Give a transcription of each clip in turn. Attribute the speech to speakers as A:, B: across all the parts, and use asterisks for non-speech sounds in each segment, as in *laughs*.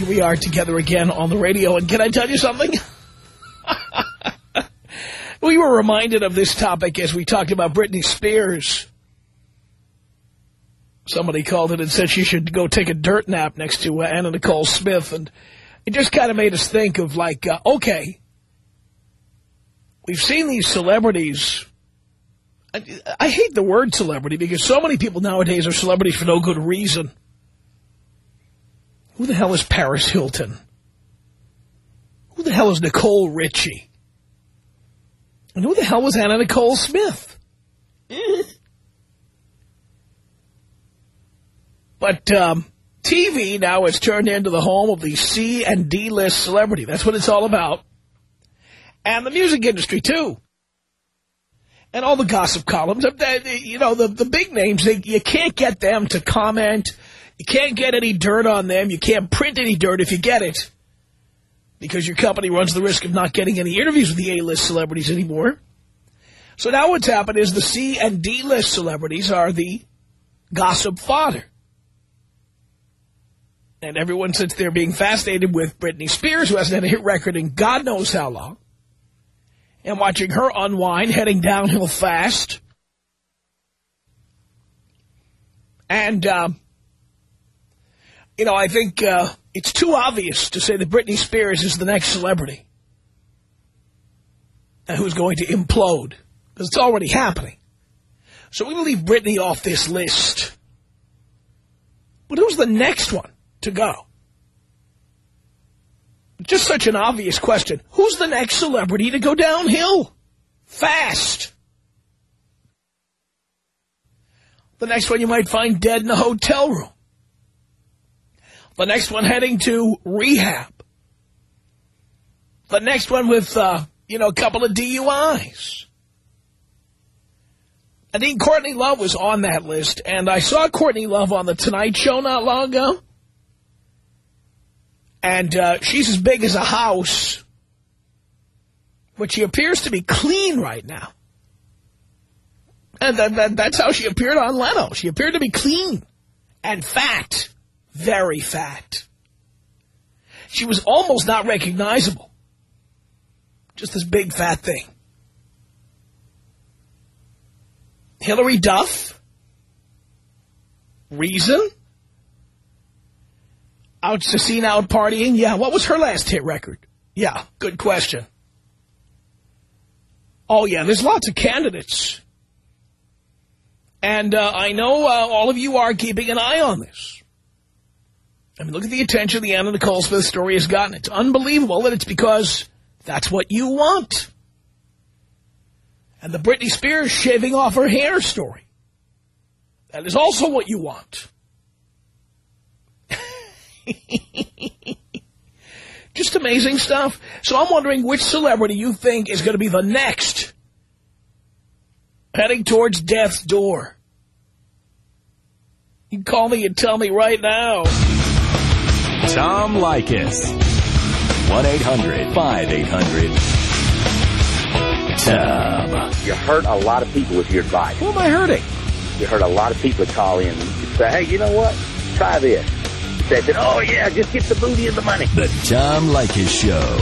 A: Here we are together again on the radio. And can I tell you something? *laughs* we were reminded of this topic as we talked about Britney Spears. Somebody called it and said she should go take a dirt nap next to uh, Anna Nicole Smith. And it just kind of made us think of like, uh, okay, we've seen these celebrities. I, I hate the word celebrity because so many people nowadays are celebrities for no good reason. Who the hell is Paris Hilton? Who the hell is Nicole Richie? And who the hell was Anna Nicole Smith? But um, TV now has turned into the home of the C and D list celebrity. That's what it's all about. And the music industry, too. And all the gossip columns. You know, the, the big names, they, you can't get them to comment. You can't get any dirt on them. You can't print any dirt if you get it. Because your company runs the risk of not getting any interviews with the A-list celebrities anymore. So now what's happened is the C and D list celebrities are the gossip fodder. And everyone sits there being fascinated with Britney Spears, who hasn't had a hit record in God knows how long. And watching her unwind, heading downhill fast. And, um, you know, I think uh, it's too obvious to say that Britney Spears is the next celebrity. Who's going to implode. Because it's already happening. So we leave Britney off this list. But who's the next one? to go? Just such an obvious question. Who's the next celebrity to go downhill? Fast. The next one you might find dead in a hotel room. The next one heading to rehab. The next one with, uh, you know, a couple of DUIs. I think Courtney Love was on that list, and I saw Courtney Love on The Tonight Show not long ago. And uh, she's as big as a house. But she appears to be clean right now. And that, that, that's how she appeared on Leno. She appeared to be clean and fat. Very fat. She was almost not recognizable. Just this big fat thing. Hilary Duff? Reason? Out to scene out partying? Yeah. What was her last hit record? Yeah. Good question. Oh, yeah. There's lots of candidates. And uh, I know uh, all of you are keeping an eye on this. I mean, look at the attention the Anna Nicole Smith story has gotten. It's unbelievable that it's because that's what you want. And the Britney Spears shaving off her hair story. That is also what you want. *laughs* Just amazing stuff. So I'm wondering which celebrity you think is going to be the next heading towards death's door. You call me and tell me right now.
B: Tom Leykis. 1-800-5800-TOM.
C: You hurt a lot of people with your advice.
A: Who am I hurting?
C: You hurt a lot of people call in and say, hey, you know what? Try this. They said, oh, yeah, just get the booty and the money.
B: The Tom Leykis Show.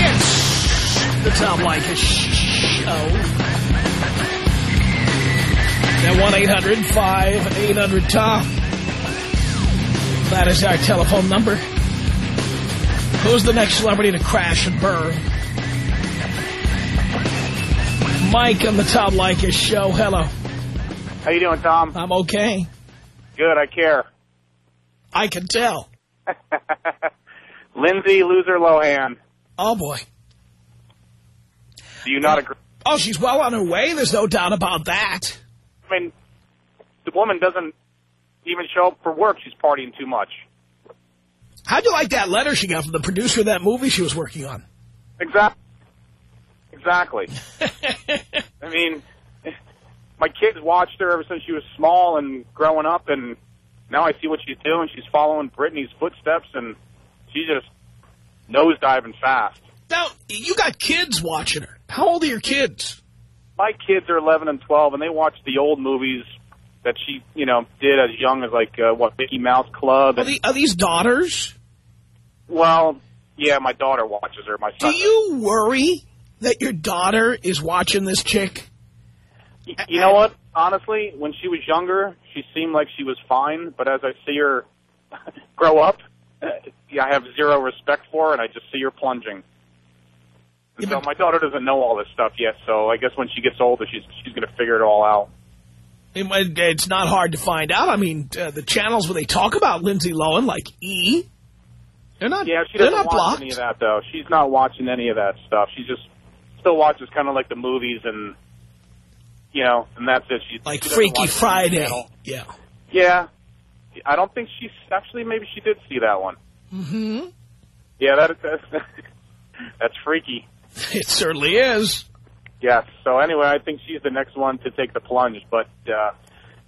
A: It's the Tom Leykis Show. At 1-800-5800-TOM. That is our telephone number. Who's the next celebrity to crash and burn? Mike on the Tom Leykis show. Hello.
D: How you doing, Tom?
A: I'm okay.
D: Good, I care.
A: I can tell. *laughs*
D: Lindsay Loser Lohan.
A: Oh, boy.
D: Do you not oh, agree?
A: Oh, she's well on her way. There's no doubt about that.
D: I mean, the woman doesn't even show up for work. She's partying too much.
A: How'd you like that letter she got from the producer of that movie she was working on?
D: Exactly. Exactly. *laughs* I mean, my kids watched her ever since she was small and growing up, and now I see what she's doing. She's following Britney's footsteps, and she's just nosediving fast.
A: Now, you got kids watching her. How old are your kids?
D: My kids are 11 and 12, and they watch the old movies that she, you know, did as young as, like, uh, what, Mickey Mouse Club.
A: Are, the, are these daughters?
D: well, yeah, my daughter watches her. My son.
A: Do you worry that your daughter is watching this chick?
D: Y- You know what? Honestly, when she was younger, she seemed like she was fine. But as I see her *laughs* grow up, *laughs* I have zero respect for her, and I just see her plunging. And so my daughter doesn't know all this stuff yet. So I guess when she gets older, she's she's going to figure it all out.
A: It's not hard to find out. I mean, uh, the channels where they talk about Lindsay Lohan, like E, they're not,
D: Yeah, she doesn't watch
A: blocked.
D: any of that though. She's not watching any of that stuff. She just still watches kind of like the movies and you know, and that's it. She
A: Like
D: she
A: Freaky Friday. Yeah.
D: Yeah, I don't think she's actually. Maybe she did see that one.
A: hmm
D: Yeah, that *laughs* that's that's freaky. *laughs*
A: It certainly is.
D: Yes. So anyway, I think she's the next one to take the plunge. But uh,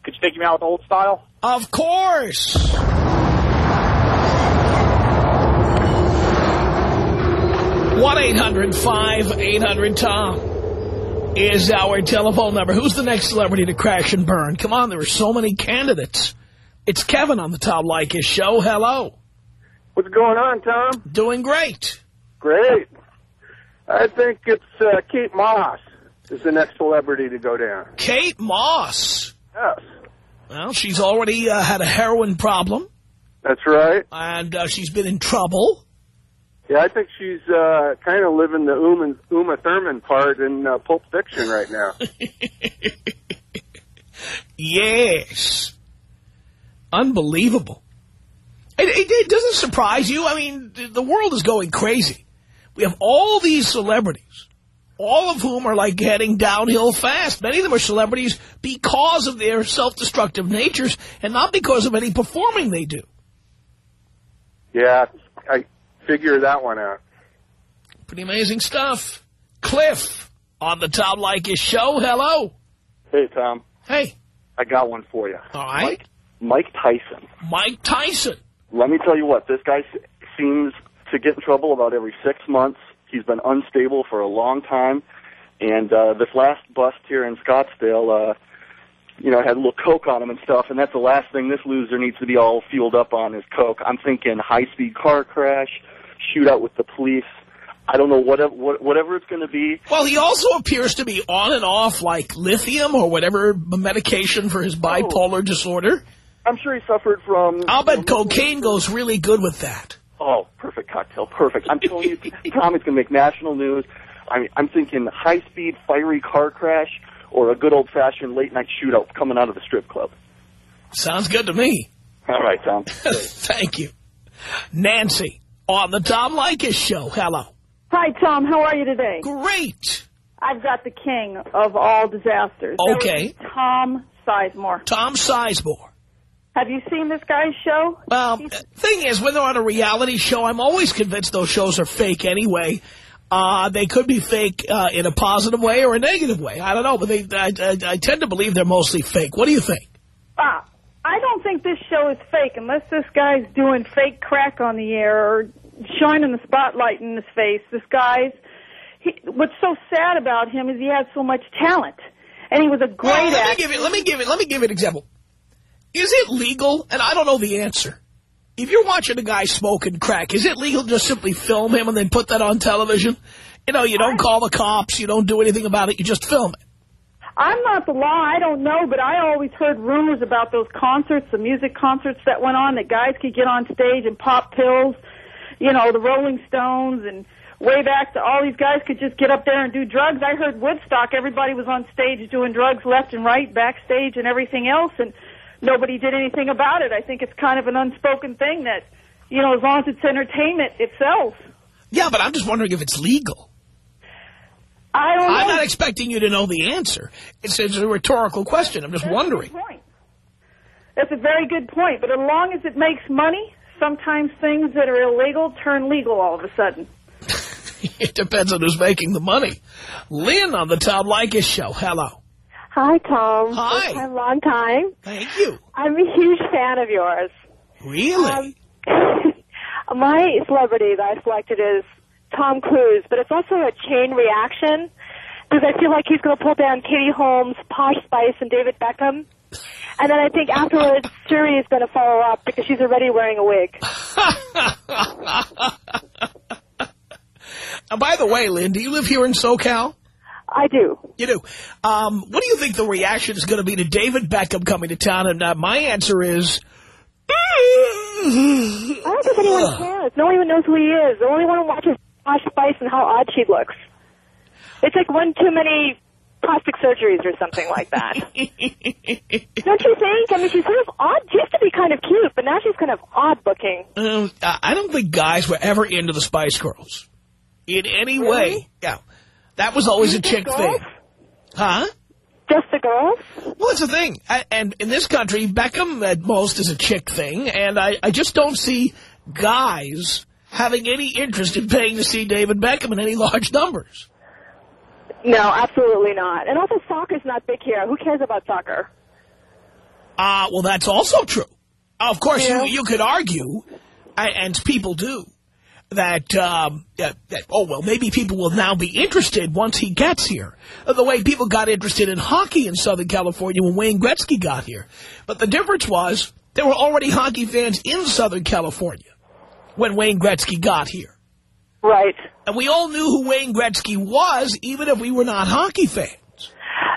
D: could you take me out with old style?
A: Of course. one eight hundred five eight hundred tom is our telephone number. Who's the next celebrity to crash and burn? Come on, there are so many candidates. It's Kevin on the Tom Leykis show. Hello.
E: What's going on, Tom?
A: Doing great.
E: Great. I think it's uh, Kate Moss is the next celebrity to go down.
A: Kate Moss.
E: Yes,
A: Well, she's already uh, had a heroin problem,
E: that's right.
A: and uh, she's been in trouble.
E: Yeah, I think she's uh, kind of living the Uma, Uma Thurman part in uh, Pulp Fiction right now. *laughs*
A: Yes. Unbelievable. It, it, it doesn't surprise you. I mean, the- the world is going crazy. We have all these celebrities, all of whom are like heading downhill fast. Many of them are celebrities because of their self-destructive natures and not because of any performing they do.
E: yeah, I figure that one out.
A: Pretty amazing stuff. Cliff on the Tom Leykis show. Hello.
F: Hey, Tom.
A: Hey.
F: I got one for you.
A: All right.
F: Mike, Mike Tyson.
A: Mike Tyson.
F: Let me tell you what, this guy seems to get in trouble about every six months. He's been unstable for a long time. And uh, this last bust here in Scottsdale, uh, you know, had a little coke on him and stuff, and that's the last thing this loser needs to be all fueled up on is coke. I'm thinking high-speed car crash, shootout with the police. I don't know whatever what, whatever it's going to be.
A: Well, he also appears to be on and off like lithium or whatever medication for his bipolar disorder.
F: I'm sure he suffered from.
A: I'll bet
F: you know,
A: cocaine goes really good with that.
F: Oh, perfect cocktail, perfect. I'm telling you, *laughs* Tom, it's going to make national news. I mean, I'm thinking high-speed, fiery car crash or a good old-fashioned late-night shootout coming out of the strip club.
A: Sounds good to me.
F: All right, Tom. *laughs*
A: Thank you. Nancy on the Tom Leykis show. Hello.
G: Hi, Tom. How are you today?
A: Great.
G: I've got the king of all disasters.
A: Okay.
G: Tom Sizemore.
A: Tom Sizemore.
G: Have you seen this guy's show?
A: Well, thing is, when they're on a reality show, I'm always convinced those shows are fake anyway. Uh, they could be fake uh, in a positive way or a negative way. I don't know, but they, I, I, I tend to believe they're mostly fake. What do you think?
G: Ah, I don't think this show is fake unless this guy's doing fake crack on the air or shining the spotlight in his face. This guy's. He, what's so sad about him is he has so much talent, and he was a great
A: Well, let me give it. Let me give it. Let me give you an example. Is it legal? And I don't know the answer. If you're watching a guy smoking crack, is it legal to just simply film him and then put that on television? You know, you don't call the cops, you don't do anything about it, you just film it.
G: I'm not the law. I don't know, but I always heard rumors about those concerts, the music concerts that went on, that guys could get on stage and pop pills. You know, the Rolling Stones and way back to all these guys could just get up there and do drugs. I heard Woodstock, everybody was on stage doing drugs left and right, backstage and everything else, and nobody did anything about it. I think it's kind of an unspoken thing that, you know, as long as it's entertainment itself.
A: Yeah, but I'm just wondering if it's legal.
G: I don't know.
A: I'm not expecting you to know the answer. It's, it's a rhetorical question. I'm just
G: That's
A: wondering.
G: point. That's a very good point. But as long as it makes money, sometimes things that are illegal turn legal all of a sudden. *laughs*
A: It depends on who's making the money. Lynn on the Tom Leykis show. Hello.
H: Hi, Tom.
A: Hi.
H: Long time.
A: Thank you.
H: I'm a huge fan of yours.
A: Really?
H: Um, *laughs* my celebrity that I selected is Tom Cruise, but it's also a chain reaction because I feel like he's going to pull down Katie Holmes, Posh Spice, and David Beckham. And then I think afterwards, Suri is going to follow up because she's already wearing a wig. *laughs*
A: Uh, by the way, Lynn, do you live here in SoCal?
H: I do.
A: You do. Um, what do you think the reaction is going to be to David Beckham coming to town? And uh, my answer is...
H: I don't think anyone cares. No one even knows who he is. The only one who watches Posh Spice and how odd she looks. It's like one too many plastic surgeries or something like that. *laughs* Don't you think? I mean, she's sort of odd. She used to be kind of cute, but now she's kind of odd looking.
A: Um, I I don't think guys were ever into the Spice Girls. In any
H: Really?
A: way. Yeah. That was always a chick thing. Huh?
H: Just the girls?
A: Well, that's the thing. I, and in this country, Beckham at most is a chick thing, and I, I just don't see guys having any interest in paying to see David Beckham in any large numbers.
H: No, absolutely not. And also, soccer's not big here. Who cares about soccer?
A: Uh, well, that's also true. Of course,
H: Yeah.
A: you, you could argue, and people do, that, um, that, that, oh, well, maybe people will now be interested once he gets here. The way people got interested in hockey in Southern California when Wayne Gretzky got here. But the difference was there were already hockey fans in Southern California when Wayne Gretzky got here.
H: Right.
A: And we all knew who Wayne Gretzky was, even if we were not hockey fans.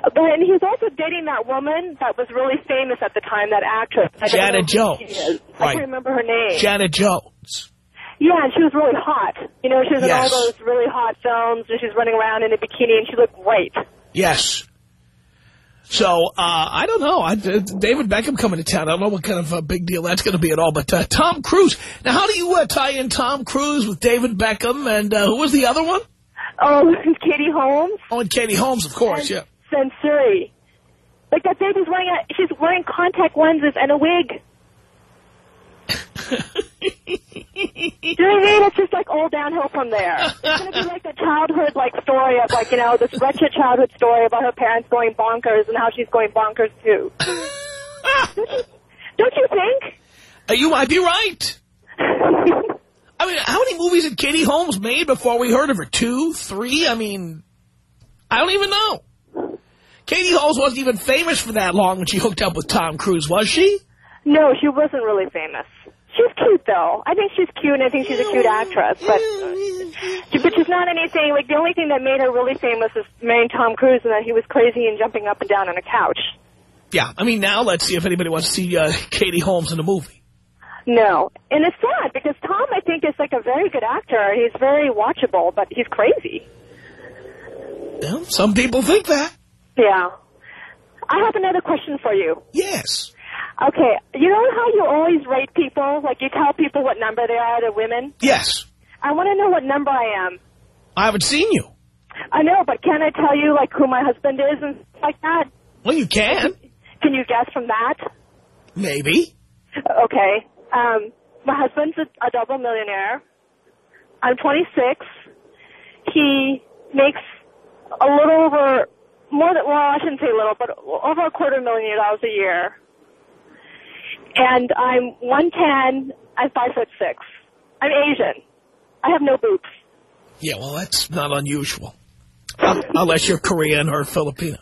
H: But and he's also dating that woman that was really famous at the time, that actress. I
A: Janet
H: know who she
A: Jones.
H: is. I
A: Right.
H: can't remember her name.
A: Janet Jones.
H: Yeah, and she was really hot. You know, she was in all those really hot films, and she's running around in a bikini, and she looked great.
A: Yes. So, uh, I don't know. I, uh, David Beckham coming to town. I don't know what kind of a big deal that's going to be at all. But uh, Tom Cruise. Now, how do you uh, tie in Tom Cruise with David Beckham? And uh, who was the other one?
H: Oh, *laughs* Katie Holmes
A: Oh, and Katie Holmes, of course, yeah.
H: and Sensuri. Like that baby's wearing a, she's wearing contact lenses and a wig. *laughs* Do *laughs* you know what I mean? It's just like all downhill from there. It's gonna be like the childhood like story of like, you know, this wretched childhood story about her parents going bonkers and how she's going bonkers too. Don't you think?
A: Uh, you might be right. *laughs* I mean, how many movies had Katie Holmes made before we heard of her? Two? Three? I mean, I don't even know. Katie Holmes wasn't even famous for that long when she hooked up with Tom Cruise, was she?
H: No, she wasn't really famous. She's cute though. I think she's cute and I think she's a cute actress, but but she's not anything like the only thing that made her really famous is marrying Tom Cruise and that he was crazy and jumping up and down on a couch.
A: Yeah, I mean, now let's see if anybody wants to see uh, Katie Holmes in a movie.
H: No. And it's sad because Tom I think is like a very good actor. He's very watchable, but he's crazy.
A: Well, some people think that.
H: Yeah. I have another question for you.
A: Yes.
H: Okay, you know how you always rate people? Like you tell people what number they are to women?
A: Yes.
H: I want to know what number I am.
A: I haven't seen you.
H: I know, but can I tell you like who my husband is and stuff like that?
A: Well, you can.
H: Can you guess from that?
A: Maybe.
H: Okay. Um, my husband's a, a double millionaire. I'm 26. He makes a little over, more than, well, I shouldn't say little, but over a quarter million dollars a year. And I'm 110 I'm 5 foot 6. I'm Asian. I have no boobs.
A: Yeah, well, that's not unusual. Unless you're Korean or Filipino.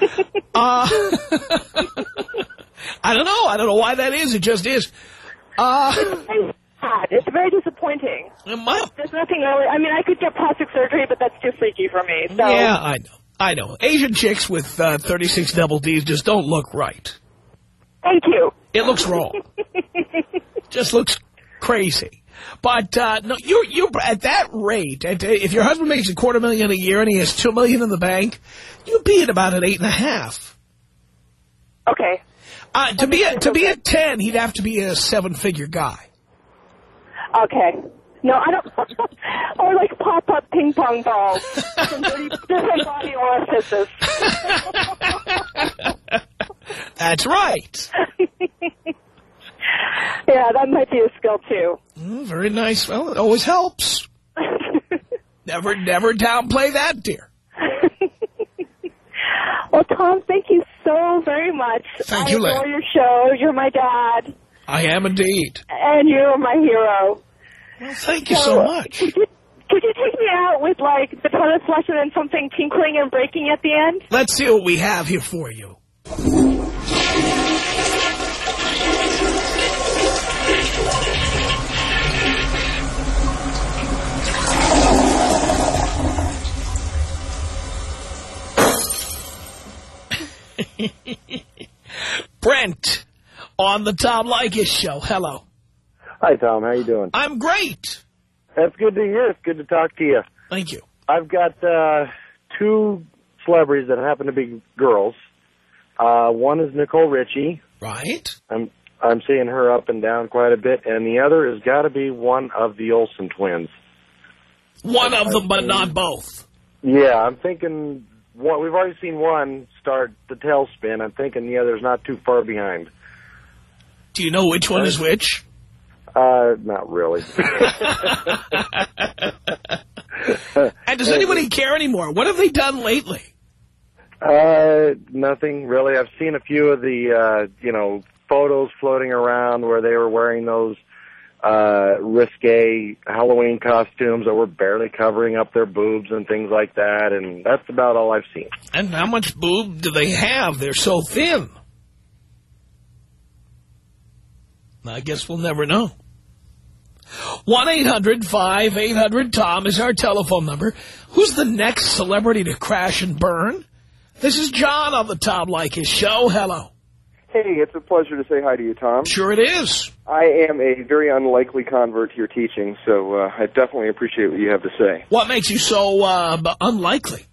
A: *laughs* Uh, *laughs* I don't know. I don't know why that is. It just is. Uh,
H: I'm. It's very disappointing.
A: might-
H: There's nothing really, I mean, I could get plastic surgery, but that's too freaky for me. So,
A: yeah, I know. I know. Asian chicks with uh, 36 double Ds just don't look right.
H: Thank you.
A: It looks wrong. *laughs* just looks crazy. But uh, no, you you at that rate, at, if your husband makes a quarter million a year and he has two million in the bank, you'd be at about an eight and a half.
H: Okay.
A: Uh, to be a, to be at ten, he'd have to be a seven figure guy.
H: Okay. No, I don't. *laughs* or like pop up ping pong balls from *laughs* different body orifices. *laughs*
A: That's right.
H: yeah, that might be a skill too.
A: Mm, very nice. Well, it always helps. never, never downplay that, dear.
H: well, Tom, thank you so very much.
A: Thank
H: I
A: you,
H: adore
A: Lynn.
H: your show. You're my dad,
A: I am indeed.
H: and you're my hero.
A: Well, thank you so much.
H: Could you, could you take me out with like the toilet flush and then something tinkling and breaking at the end?
A: Let's see what we have here for you. *laughs* Brent on the Tom Leykis show. Hello.
I: Hi, Tom. How you doing?
A: I'm great.
I: That's good to hear. It's good to talk to you.
A: Thank you.
I: I've got uh, two celebrities that happen to be girls. Uh, one is Nicole Richie.
A: Right.
I: I'm I'm seeing her up and down quite a bit, and the other has got to be one of the Olsen twins.
A: One of them, but not both.
I: Yeah, I'm thinking. One, we've already seen one start the tailspin. I'm thinking the other's not too far behind.
A: Do you know which one is which?
I: Uh, not really. *laughs*
A: And does anybody care anymore? What have they done lately?
I: Uh, nothing really. I've seen a few of the, uh, you know, photos floating around where they were wearing those, uh, risque Halloween costumes that were barely covering up their boobs and things like that. And that's about all I've seen.
A: And how much boob do they have? They're so thin. I guess we'll never know. 1-800-5800-TOM is our telephone number. Who's the next celebrity to crash and burn? This is John on the Tom Leykis show. Hello.
J: Hey, it's a pleasure to say hi to you, Tom.
A: Sure it is.
J: I am a very unlikely convert to your teaching, so uh, I definitely appreciate what you have to say.
A: What makes you so uh, unlikely?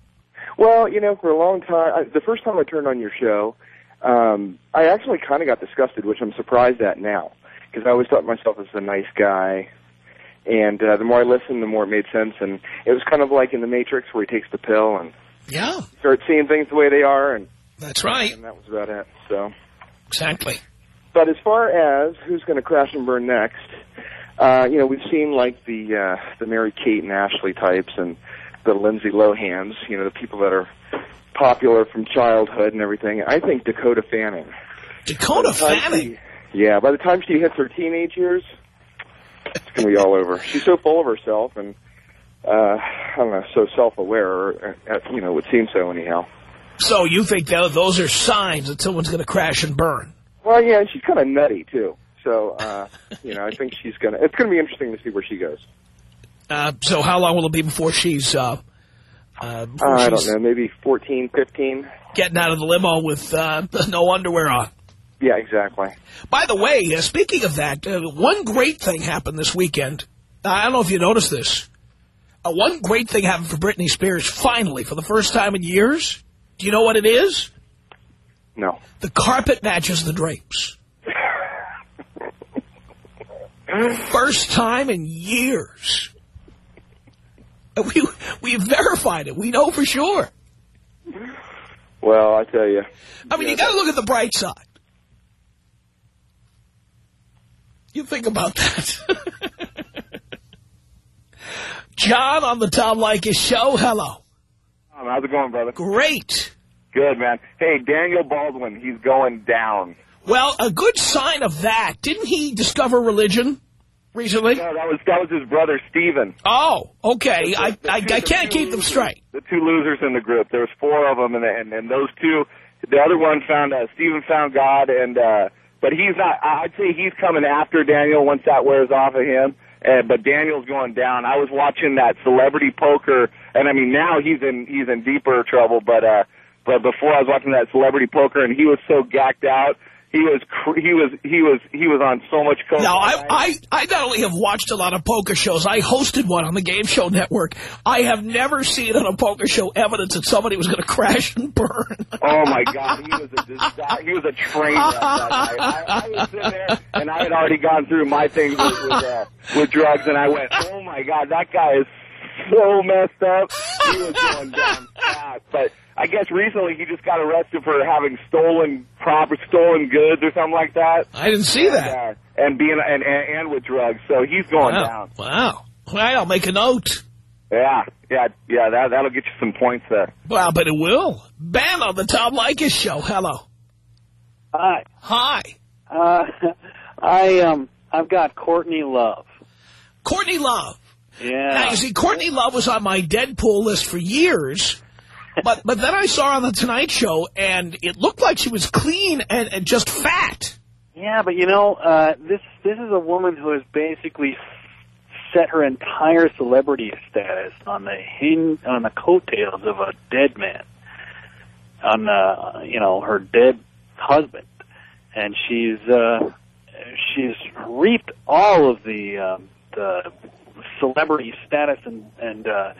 J: Well, you know, for a long time, I, the first time I turned on your show, um, I actually kind of got disgusted, which I'm surprised at now, because I always thought of myself as a nice guy. And uh, the more I listened, the more it made sense. And it was kind of like in The Matrix, where he takes the pill and
A: Yeah,
J: starts seeing things the way they are, and,
A: that's right.
J: and that was about it. So.
A: Exactly.
J: But as far as who's going to crash and burn next, uh, you know, we've seen like the uh, the Mary Kate and Ashley types and the Lindsay Lohans, you know, the people that are popular from childhood and everything. I think Dakota Fanning.
A: Dakota Fanning.
J: Yeah, by the time she hits her teenage years, it's going to be all over. She's so full of herself and uh, I don't know, so self-aware, or, uh, you know, it would seem so anyhow.
A: So you think that those are signs that someone's going to crash and burn?
J: Well, yeah, and she's kind of nutty too. So, uh, you know, I think she's gonna. It's gonna be interesting to see where she goes.
A: Uh, so how long will it be before she's, uh, uh, before
J: Uh, I
A: she's
J: don't know, maybe fourteen, fifteen.
A: getting out of the limo with uh, *laughs* no underwear on?
J: Yeah, exactly.
A: By the way, uh, speaking of that, uh, one great thing happened this weekend. I don't know if you noticed this. Uh, one great thing happened for Britney Spears, finally, for the first time in years. Do you know what it is?
J: No.
A: The carpet matches the drapes. *laughs* First time in years. Uh, We we verified it. We know for sure.
J: Well, I tell you.
A: I mean, you got to look at the bright side. You think about that. John on the Tom Leykis show. Hello.
K: How's it going, brother?
A: Great.
K: Good, man. Hey, Daniel Baldwin, he's going down.
A: Well, a good sign of that. Didn't he discover religion recently?
K: No, that was that was his brother Stephen.
A: Oh, okay. I, I, I can't keep them straight.
K: The two losers in the group. There was four of them, and and, and those two. The other one found uh, Stephen found God, and uh, but he's not. I'd say he's coming after Daniel once that wears off of him.
J: uh, but Daniel's going down. I was watching that celebrity poker, and I mean now he's in he's in deeper trouble. But uh, but before I was watching that celebrity poker, and he was so gacked out. He was cr- he was he was he was on so much coke.
A: Now, I, I, I not only have watched a lot of poker shows, I hosted one on the Game Show Network. I have never seen on a poker show evidence that somebody was going to crash and burn.
J: Oh my God, he was a. He was a train wreck that night. I, I was sitting there, and I had already gone through my things with with, uh, with drugs, and I went, "Oh my God, that guy is so messed up." He was going down fast, but I guess recently he just got arrested for having stolen proper stolen goods or something like that.
A: I didn't see
J: and,
A: that.
J: Uh, and being and, and and with drugs, so he's going
A: wow.
J: down.
A: Wow. Well, I'll make a note.
J: Yeah, yeah, yeah. That that'll get you some points there.
A: Well, but it will. Ben on the Tom Leykis show. Hello.
L: Hi.
A: Hi.
L: Uh, *laughs* I um, I've got Courtney Love.
A: Courtney Love.
L: Yeah.
A: Now, you see, Courtney Love was on my Deadpool list for years. But but then I saw her on the Tonight Show, and it looked like she was clean and, and just fat.
L: Yeah, but you know, uh, this this is a woman who has basically set her entire celebrity status on the hin on the coattails of a dead man, on uh, you know her dead husband, and she's uh, she's reaped all of the um, the celebrity status and and uh,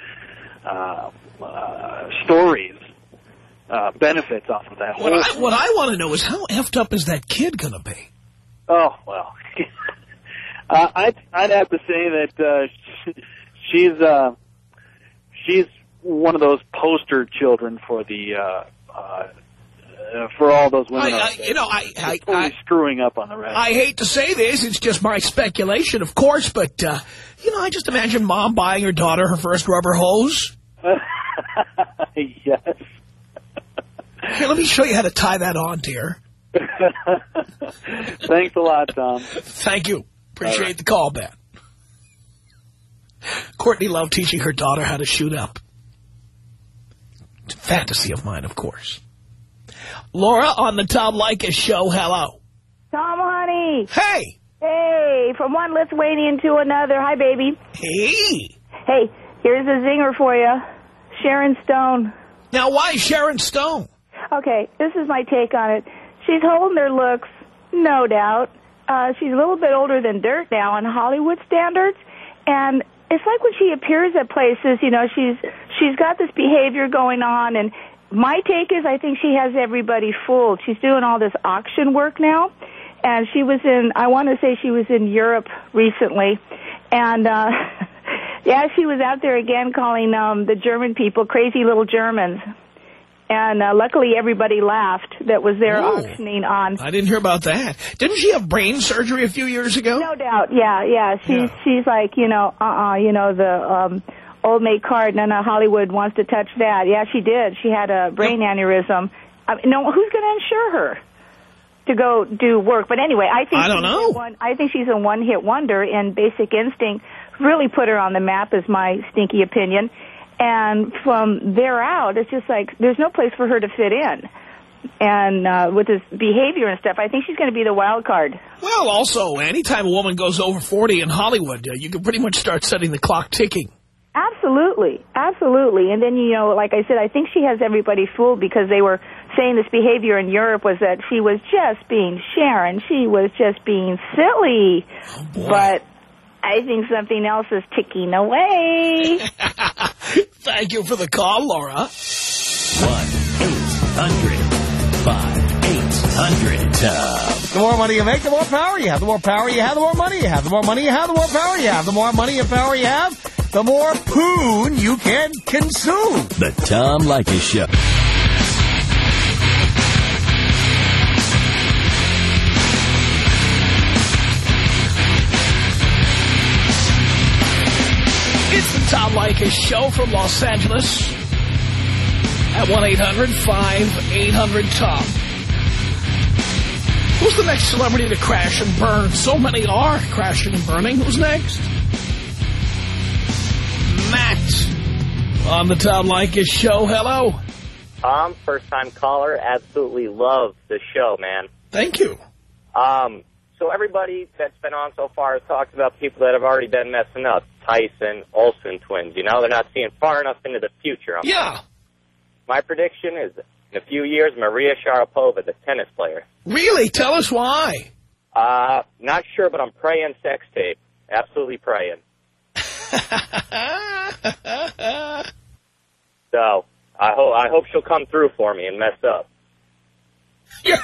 L: uh, uh, stories uh, benefits off of that.
A: What I, what I want to know is how effed up is that kid going to be?
L: Oh well, *laughs* uh, I'd I'd have to say that uh, *laughs* she's uh, she's one of those poster children for the uh, uh, uh, for all those women.
A: I- you know, I- I-
L: totally
A: I-
L: screwing up on the rest.
A: I hate to say this, it's just my speculation, of course, but, uh, you know, I just imagine mom buying her daughter her first rubber hose. *laughs*
L: yes.
A: Here, let me show you how to tie that on, dear. *laughs*
L: Thanks a lot, Tom.
A: Thank you. Appreciate the call, Ben. Courtney Love teaching her daughter how to shoot up. It's a fantasy of mine, of course. Laura on the Tom Leykis show. Hello.
M: Tom, honey.
A: Hey.
M: Hey, from one Lithuanian to another. Hi, baby.
A: Hey.
M: Hey, here's a zinger for you. Sharon Stone.
A: Now, why Sharon Stone?
M: Okay, this is my take on it. She's holding her looks, no doubt. Uh, she's a little bit older than dirt now in Hollywood standards, and it's like when she appears at places, you know, she's she's got this behavior going on, and my take is I think she has everybody fooled. She's doing all this auction work now, and she was in, I want to say she was in Europe recently, and uh, *laughs* yeah, she was out there again calling um, the German people crazy little Germans. And uh, luckily, everybody laughed that was there
A: Ooh.
M: auctioning on.
A: I didn't hear about that. Didn't she have brain surgery a few years ago?
M: No doubt, yeah, yeah. She's she's like, you know, uh, uh you know, the um old maid card. None of Hollywood wants to touch that. Yeah, she did. She had a brain aneurysm. I mean, no, who's going to insure her to go do work? But anyway, I think
A: I don't
M: she's
A: know.
M: a One, I think she's a one-hit wonder, in Basic Instinct really put her on the map, is my stinky opinion. And from there out, it's just like there's no place for her to fit in. And uh, with this behavior and stuff, I think she's going to be the wild card.
A: Well, also, anytime a woman goes over 40 in Hollywood, uh, you can pretty much start setting the clock ticking.
M: Absolutely, absolutely. And then, you know, like I said, I think she has everybody fooled because they were saying this behavior in Europe was that she was just being Sharon. She was just being silly. but I think something else is ticking away. *laughs*
A: Thank you for the call, Laura.
B: 1-800-5800-TOM.
N: Uh, the more money you make, the more power you have. The more power you have, the more money you have. The more money you have, the more power you have. The more money and power you have, the more poon you can consume.
B: The Tom Leykis Show.
A: It's the Tom Leykis show from Los Angeles at 1-800-5800-TOM. Who's the next celebrity to crash and burn? So many are crashing and burning. Who's next? Matt on the Tom Leykis show. Hello.
O: Tom, first time caller, absolutely love the show, man.
A: Thank you.
O: Um, so everybody that's been on so far has talked about people that have already been messing up. Tyson, Olsen twins. You know, they're not seeing far enough into the future. I'm
A: Yeah.
O: My prediction is in a few years, Maria Sharapova, the tennis player.
A: Really? Tell us why.
O: Uh, not sure, but I'm praying sex tape. Absolutely praying. *laughs* so I hope I hope she'll come through for me and mess up.
A: You're,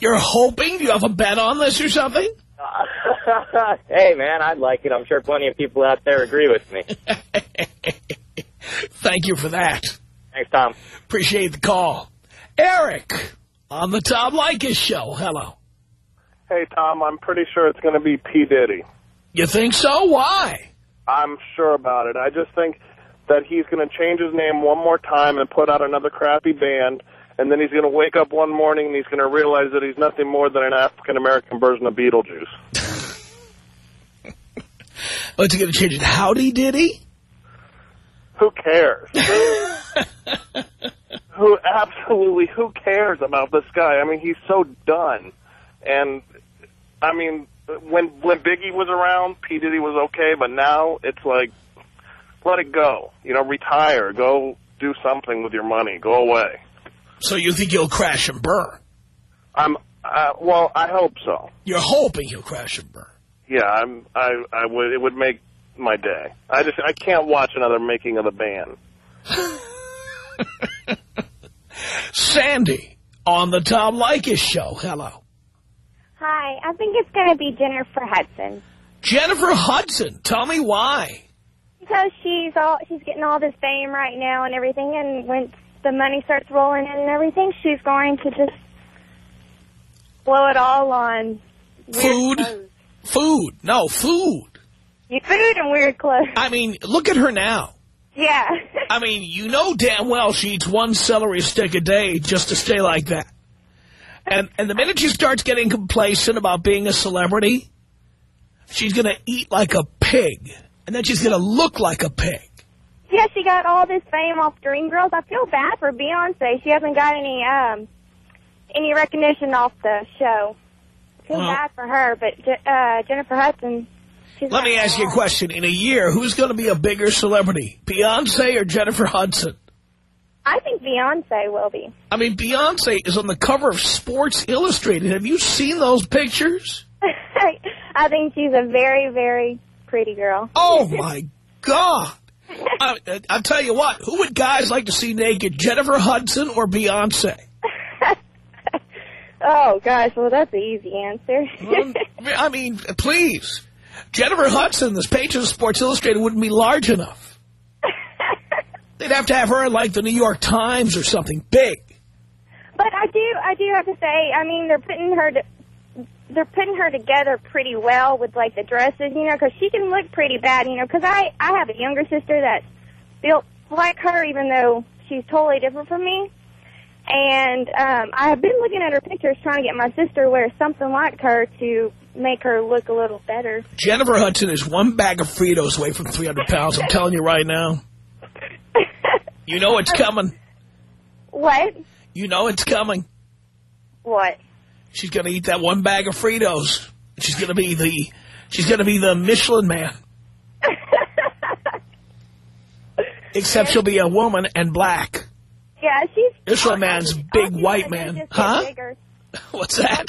A: you're hoping? Do you have a bet on this or something? *laughs*
O: hey man, I'd like it. I'm sure plenty of people out there agree with me. *laughs*
A: Thank you for that.
O: Thanks, Tom.
A: Appreciate the call. Eric, on the Tom Leykis show. Hello.
P: Hey, Tom, I'm pretty sure it's going to be P. Diddy.
A: You think so? Why?
P: I'm sure about it. I just think that he's going to change his name one more time and put out another crappy band, and then he's going to wake up one morning and he's going to realize that he's nothing more than an African-American version of Beetlejuice.
A: What's he going to change it? Howdy Diddy?
P: Who cares? *laughs* who absolutely who cares about this guy? I mean, he's so done. And I mean, when when Biggie was around, P Diddy was okay, but now it's like let it go. You know, retire, go do something with your money, go away.
A: So you think he'll crash and burn?
P: I'm uh, well, I hope so.
A: You're hoping he'll crash and burn.
P: Yeah, I'm I I would it would make my day. I just I can't watch another making of the band. *laughs*
A: Sandy, on the Tom Leykis show. Hello.
Q: Hi, I think it's going to be Jennifer Hudson.
A: Jennifer Hudson. Tell me why.
Q: Because she's all she's getting all this fame right now and everything, and once the money starts rolling in and everything, she's going to just blow it all on
A: Food?
Q: clothes.
A: Food. No, food.
Q: You food and weird clothes.
A: I mean, look at her now.
Q: Yeah.
A: I mean, you know damn well she eats one celery stick a day just to stay like that. And and the minute she starts getting complacent about being a celebrity, she's going to eat like a pig. And then she's going to look like a pig.
Q: Yeah, she got all this fame off Dreamgirls. I feel bad for Beyonce. She hasn't got any um any recognition off the show. I feel
A: Well-
Q: bad for her, but uh, Jennifer Hudson. She's
A: Let me ask you a question. In a year, who's going to be a bigger celebrity, Beyonce or Jennifer Hudson?
Q: I think Beyonce will be.
A: I mean, Beyonce is on the cover of Sports Illustrated. Have you seen those pictures? *laughs*
Q: I think she's a very, very pretty girl.
A: Oh, my God. I, *laughs* uh, uh, I'll tell you what, who would guys like to see naked, Jennifer Hudson or Beyonce? *laughs*
Q: Oh, gosh, well, that's an easy answer.
A: I mean, please. Jennifer Hudson, this page of Sports Illustrated wouldn't be large enough. *laughs* They'd have to have her in, like, the New York Times or something big.
Q: But I do, I do have to say, I mean, they're putting her to, they're putting her together pretty well with like the dresses, you know, because she can look pretty bad, you know. Because I, I have a younger sister that's built like her, even though she's totally different from me. And um, I have been looking at her pictures, trying to get my sister to wear something like her to make her look a little better.
A: Jennifer Hudson is one bag of Fritos away from 300 pounds. I'm telling you right now. *laughs* You know it's coming.
Q: What?
A: You know it's coming.
Q: What?
A: She's going to eat that one bag of Fritos. She's going to be the she's going to be the Michelin man. *laughs* Except she'll be a woman and black.
Q: Yeah, she's.
A: Michelin man's big white man. Huh? *laughs* What's that?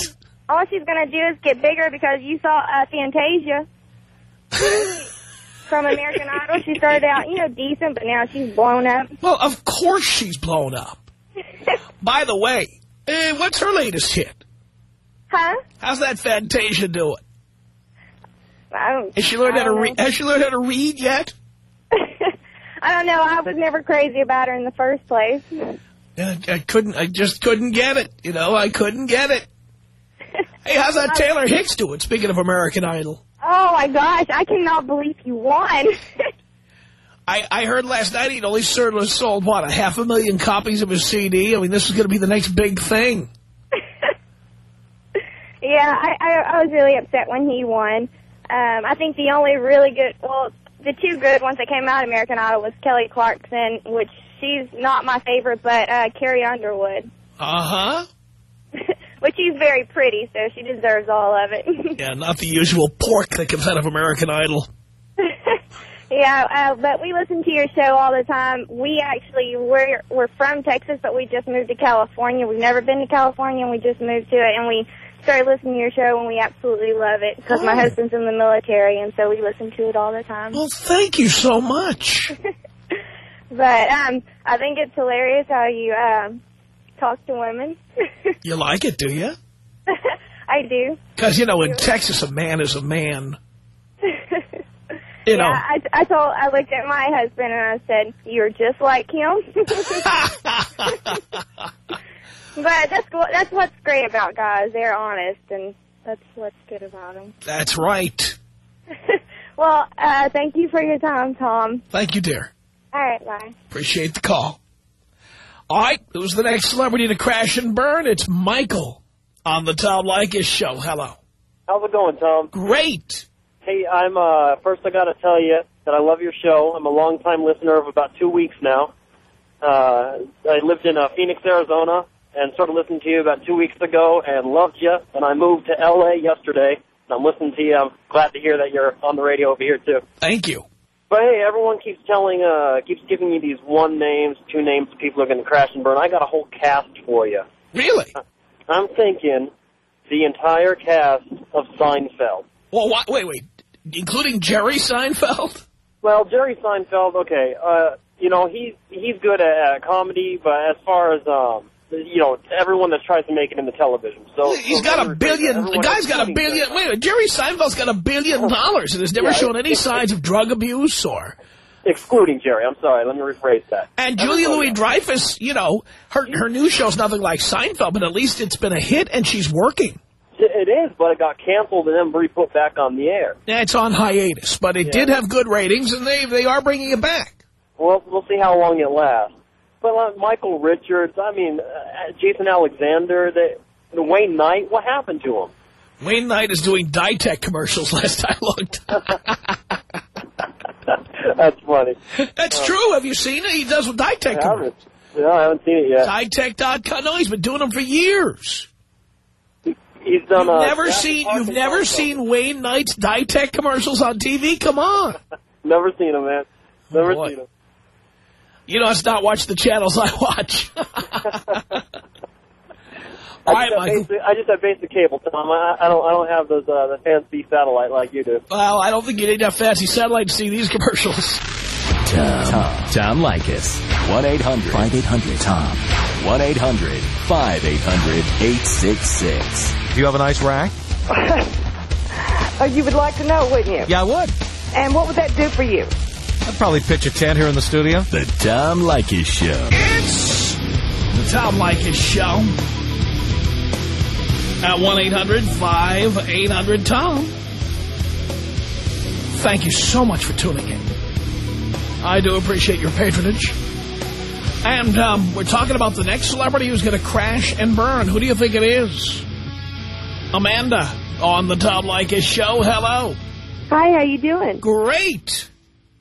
Q: All she's gonna do is get bigger because you saw uh, Fantasia *laughs* from American Idol. She started out, you know, decent, but now she's blown up.
A: Well, of course she's blown up. By the way, eh, what's her latest hit?
Q: Huh?
A: How's that Fantasia doing?
Q: I don't.
A: Has she learned
Q: I
A: how to read? Has she learned how to read yet? *laughs*
Q: I don't know. I was never crazy about her in the first place.
A: Yeah, I couldn't. I just couldn't get it. You know, I couldn't get it. *laughs* Hey, how's that Taylor Hicks doing? Speaking of American Idol,
Q: Oh my gosh! I cannot believe you won. *laughs*
A: I I heard last night he'd only sold, sold what a half a million copies of his CD. I mean, this is going to be the next big thing.
Q: Yeah, I, I I was really upset when he won. Um, I think the only really good, well, the two good ones that came out of American Idol was Kelly Clarkson, which she's not my favorite, but uh, Carrie Underwood.
A: Uh huh. *laughs*
Q: But she's very pretty, so she deserves all of it. *laughs*
A: Yeah, not the usual pork that comes out of American Idol. *laughs*
Q: yeah, uh, but we listen to your show all the time. We actually, we're, we're from Texas, but we just moved to California. We've never been to California, and we just moved to it, and we started listening to your show, and we absolutely love it, because my
A: Oh.
Q: husband's in the military, and so we listen to it all the time.
A: Well, thank you so much. *laughs*
Q: But um, I think it's hilarious how you um, talk to women. *laughs*
A: You like it, do you?
Q: I do.
A: Because, you know, in Texas, a man is a man. *laughs* You know.
Q: Yeah, I, I told, I looked at my husband and I said, "You're just like him." But that's that's what's great about guys. They're honest, and that's what's good about them. *laughs*
A: That's right.
Q: Well, uh, thank you for your time, Tom.
A: Thank you, dear.
Q: All right, bye.
A: Appreciate the call. All right, who's the next celebrity to crash and burn? It's Michael on the Tom Leykis show. Hello.
R: How's it going, Tom?
A: Great.
R: Hey, I'm uh first I got to tell you that I love your show. I'm a long-time listener of about 2 weeks now. Uh I lived in uh, Phoenix, Arizona and started listening to you about 2 weeks ago and loved you and I moved to LA yesterday. And I'm listening to you. I'm glad to hear that you're on the radio over here too.
A: Thank you.
R: But hey, everyone keeps telling, uh, keeps giving you these one names, two names, people are going to crash and burn. I got a whole cast for you.
A: Really?
R: I'm thinking the entire cast of Seinfeld.
A: Well, what, wait, wait. Including Jerry Seinfeld?
R: Well, Jerry Seinfeld, okay, uh, you know, he's, he's good at, at comedy, but as far as, um, you know, everyone that tries to make it in the television. So
A: He's
R: so
A: got a billion. The guy's got a billion. Wait a minute. Jerry Seinfeld's got a billion oh. dollars and has never
R: Yeah,
A: shown any signs of drug abuse or.
R: Excluding Jerry, I'm sorry, let me rephrase that.
A: And Julia Louis Dreyfus, you know, her her new show's nothing like Seinfeld, but at least it's been a hit and she's working.
R: It is, but it got canceled and then re-put back on the air.
A: Yeah, it's on hiatus, but it did have good ratings and they they are bringing it back.
R: Well, we'll see how long it lasts. But uh, Michael Richards, I mean, uh, Jason Alexander, the, the Wayne Knight, what happened to him?
A: Wayne Knight is doing Ditech commercials *laughs* last I looked. *laughs*
R: That's funny.
A: That's true. Have you seen it? He does with Ditech commercials.
R: no, I haven't seen it yet.
A: Ditech.com. No, he's been doing them for years.
R: He's done.
A: You've
R: uh,
A: never seen you've never seen Wayne Knight's Ditech commercials on TV? Come on. *laughs*
R: Never seen him, man. Never
A: Boy.
R: seen him.
A: You know, it's not watch the channels I watch. *laughs* All
R: I
A: right,
R: just, have basic, I just have basic cable, Tom. I, I don't. I don't have those uh, the fancy satellite like you do.
A: Well, I don't think you need that fancy satellite to see these commercials.
B: Tom. Tom. Tom Leykis. 1-800-5800-TOM. 1-800-5800-866.
N: Do you have an ice rack? *laughs*
S: Oh, you would like to know, wouldn't you?
N: Yeah, I would.
S: And what would that do for you?
N: I'd probably pitch a tent here in the studio.
B: The Tom Leykis Show.
A: It's the Tom Leykis Show at 1-800-5800-TOM. Thank you so much for tuning in. I do appreciate your patronage. And um, we're talking about the next celebrity who's going to crash and burn. Who do you think it is? Amanda on the Tom Leykis Show. Hello.
S: Hi, how you doing?
A: Great.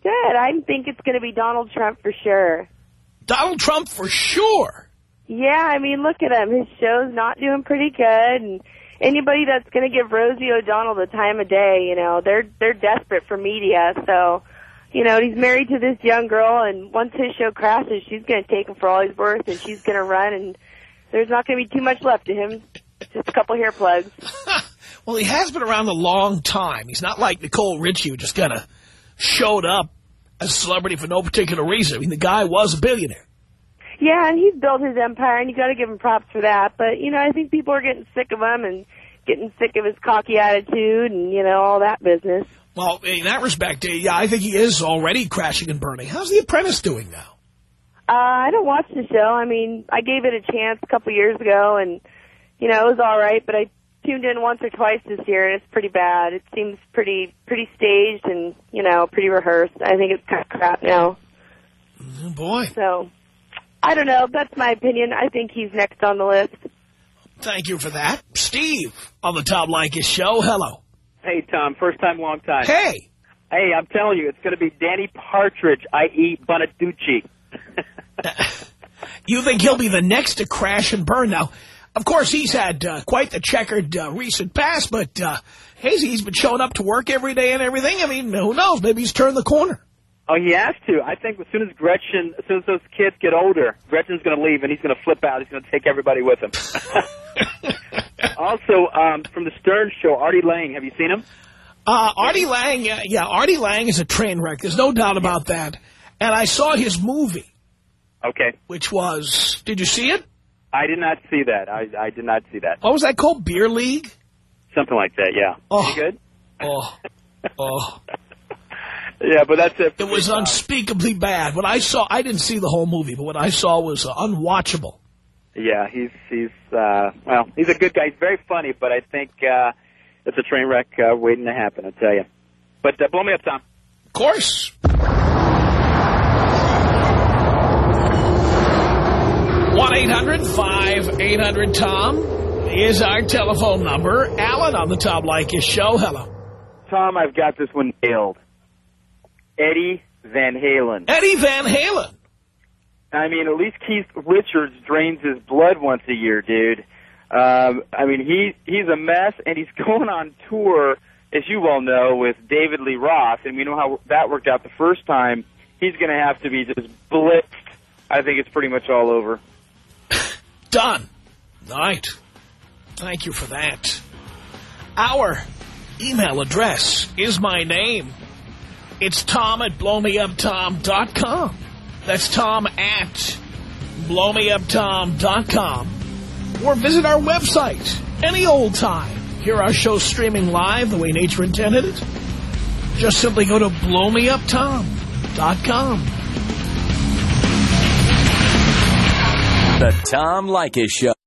S: Good. I think it's going to be Donald Trump for sure.
A: Donald Trump for sure.
S: Yeah, I mean, look at him. His show's not doing pretty good, and anybody that's going to give Rosie O'Donnell the time of day, you know, they're they're desperate for media. So, you know, he's married to this young girl, and once his show crashes, she's going to take him for all he's worth, and she's going to run, and there's not going to be too much left to him. Just a couple hair plugs. *laughs*
A: Well, he has been around a long time. He's not like Nicole Richie who just kind of showed up as a celebrity for no particular reason. I mean, the guy was a billionaire.
S: Yeah, and he's built his empire, and you got to give him props for that. But you know, I think people are getting sick of him and getting sick of his cocky attitude and you know all that business.
A: Well, in that respect, uh, yeah, I think he is already crashing and burning. How's The Apprentice doing now?
S: Uh, I don't watch the show. I mean, I gave it a chance a couple years ago, and you know it was all right. But I tuned in once or twice this year, and it's pretty bad. It seems pretty pretty staged and you know pretty rehearsed. I think it's kind of crap now.
A: Oh, boy.
S: So I don't know. That's my opinion. I think he's next on the list.
A: Thank you for that. Steve on the Tom Leykis Show. Hello.
T: Hey, Tom. First time, long time.
A: Hey.
T: Hey, I'm telling you, it's going to be Danny Partridge, i.e. Bonaduce. *laughs*
A: You think he'll be the next to crash and burn? Now, Of course, he's had uh, quite the checkered uh, recent past, but uh, Hazy, he's been showing up to work every day and everything. I mean, who knows? Maybe he's turned the corner.
T: Oh, he has to. I think as soon as Gretchen, as soon as those kids get older, Gretchen's going to leave and he's going to flip out. He's going to take everybody with him. *laughs* also, um, from the Stern Show, Artie Lange. Have you seen him?
A: Uh, Artie Lange, uh, yeah, Artie Lange is a train wreck. There's no doubt about that. And I saw his movie.
T: Okay.
A: Which was, did you see it?
T: I did not see that. I, I did not see that.
A: What was that called? Beer League?
T: Something like that, yeah.
A: Oh.
T: Good?
A: Oh. Oh. *laughs*
T: yeah, but that's it.
A: It was unspeakably bad. What I saw, I didn't see the whole movie, but what I saw was uh, unwatchable.
T: Yeah, he's he's uh well, he's a good guy. He's very funny, but I think uh it's a train wreck uh, waiting to happen. I tell you. But uh, blow me up, Tom.
A: Of course. One eight hundred five eight hundred Tom is our telephone number. Alan on the Tom Leykis show. Hello.
T: Tom, I've got this one nailed. Eddie Van Halen.
A: Eddie Van Halen.
T: I mean, at least Keith Richards drains his blood once a year, dude. Um, I mean, he he's a mess, and he's *laughs* going on tour, as you well know, with David Lee Roth, and we know how that worked out the first time. He's going to have to be just blitzed. I think it's pretty much all over.
A: Done. All right. Thank you for that. Our email address is my name. It's tom at blowmeuptom.com. That's tom at blowmeuptom.com. Or visit our website any old time. Hear our show streaming live the way nature intended it. Just simply go to blowmeuptom.com.
B: The Tom Leykis Show.